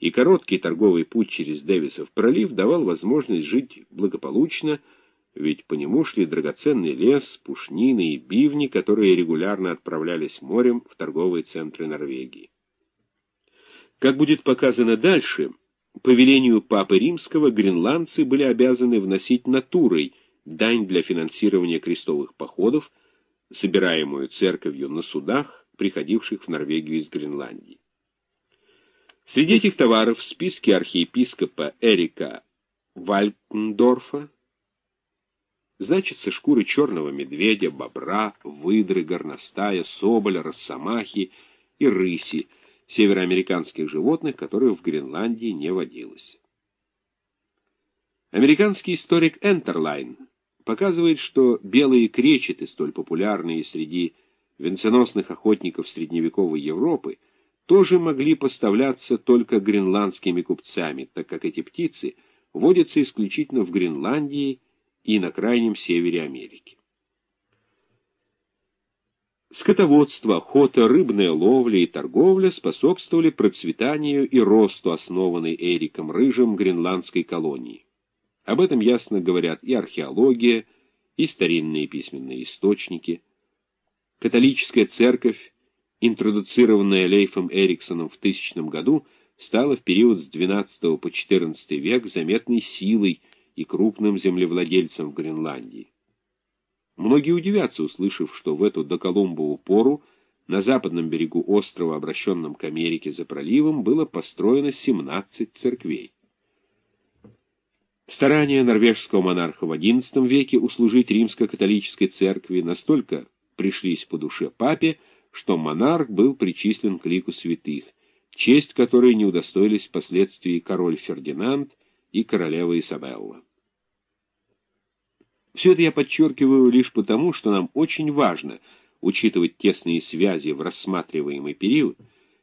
и короткий торговый путь через Дэвисов пролив давал возможность жить благополучно, ведь по нему шли драгоценный лес, пушнины и бивни, которые регулярно отправлялись морем в торговые центры Норвегии. Как будет показано дальше, по велению Папы Римского гренландцы были обязаны вносить натурой дань для финансирования крестовых походов, собираемую церковью на судах, приходивших в Норвегию из Гренландии. Среди этих товаров в списке архиепископа Эрика Валькендорфа значатся шкуры черного медведя, бобра, выдры, горностая, соболя, росомахи и рыси, североамериканских животных, которых в Гренландии не водилось. Американский историк Энтерлайн показывает, что белые кречеты, столь популярные среди венценосных охотников средневековой Европы, тоже могли поставляться только гренландскими купцами, так как эти птицы водятся исключительно в Гренландии и на крайнем севере Америки. Скотоводство, охота, рыбная ловля и торговля способствовали процветанию и росту основанной Эриком Рыжим гренландской колонии. Об этом ясно говорят и археология, и старинные письменные источники. Католическая церковь интродуцированная Лейфом Эриксоном в 1000 году, стала в период с XII по XIV век заметной силой и крупным землевладельцем в Гренландии. Многие удивятся, услышав, что в эту доколумбову пору на западном берегу острова, обращенном к Америке за проливом, было построено 17 церквей. Старания норвежского монарха в XI веке услужить римско-католической церкви настолько пришлись по душе папе, что монарх был причислен к лику святых, честь которой не удостоились впоследствии король Фердинанд и королева Изабелла. Все это я подчеркиваю лишь потому, что нам очень важно учитывать тесные связи в рассматриваемый период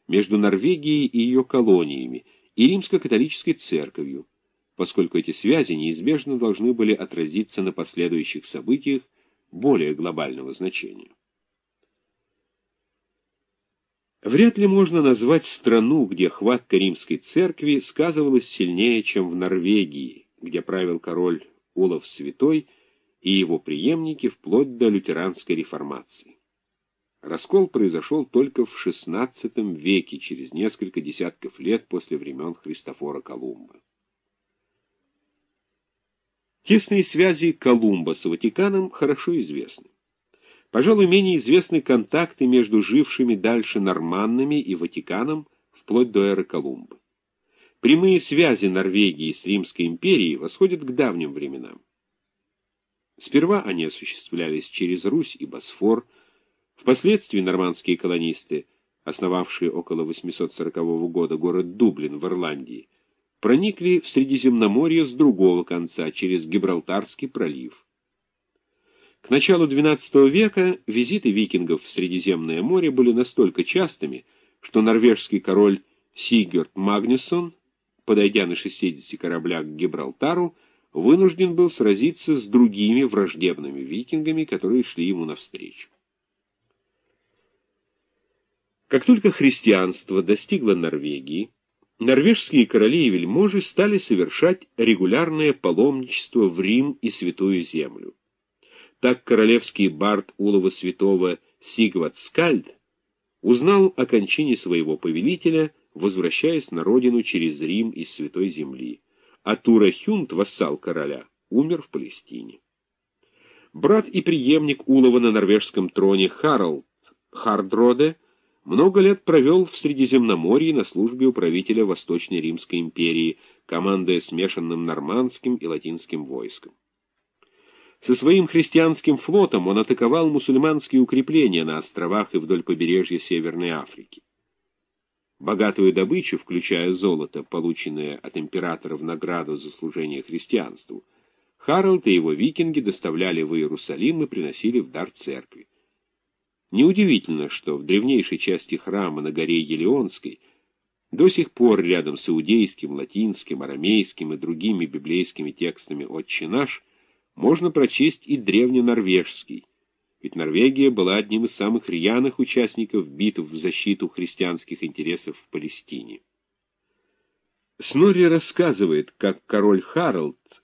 между Норвегией и ее колониями и римско-католической церковью, поскольку эти связи неизбежно должны были отразиться на последующих событиях более глобального значения. Вряд ли можно назвать страну, где хватка римской церкви сказывалась сильнее, чем в Норвегии, где правил король Улов Святой и его преемники вплоть до лютеранской реформации. Раскол произошел только в XVI веке, через несколько десятков лет после времен Христофора Колумба. Тесные связи Колумба с Ватиканом хорошо известны. Пожалуй, менее известны контакты между жившими дальше норманнами и Ватиканом вплоть до эры Колумба. Прямые связи Норвегии с Римской империей восходят к давним временам. Сперва они осуществлялись через Русь и Босфор, впоследствии нормандские колонисты, основавшие около 840 года город Дублин в Ирландии, проникли в Средиземноморье с другого конца, через Гибралтарский пролив. К началу XII века визиты викингов в Средиземное море были настолько частыми, что норвежский король Сигерт Магнюсон, подойдя на 60 кораблях к Гибралтару, вынужден был сразиться с другими враждебными викингами, которые шли ему навстречу. Как только христианство достигло Норвегии, норвежские короли и вельможи стали совершать регулярное паломничество в Рим и Святую Землю. Так королевский бард Улова Святого Сигват Скальд узнал о кончине своего повелителя, возвращаясь на родину через Рим из Святой Земли. А Тура Хюнт, вассал короля, умер в Палестине. Брат и преемник Улова на норвежском троне Харалд Хардроде много лет провел в Средиземноморье на службе у правителя Восточной Римской империи, командуя смешанным нормандским и латинским войском. Со своим христианским флотом он атаковал мусульманские укрепления на островах и вдоль побережья Северной Африки. Богатую добычу, включая золото, полученное от императора в награду за служение христианству, Харальд и его викинги доставляли в Иерусалим и приносили в дар церкви. Неудивительно, что в древнейшей части храма на горе Елеонской до сих пор рядом с иудейским, латинским, арамейским и другими библейскими текстами «Отче наш» можно прочесть и древненорвежский, ведь Норвегия была одним из самых рьяных участников битв в защиту христианских интересов в Палестине. Снорри рассказывает, как король Харалд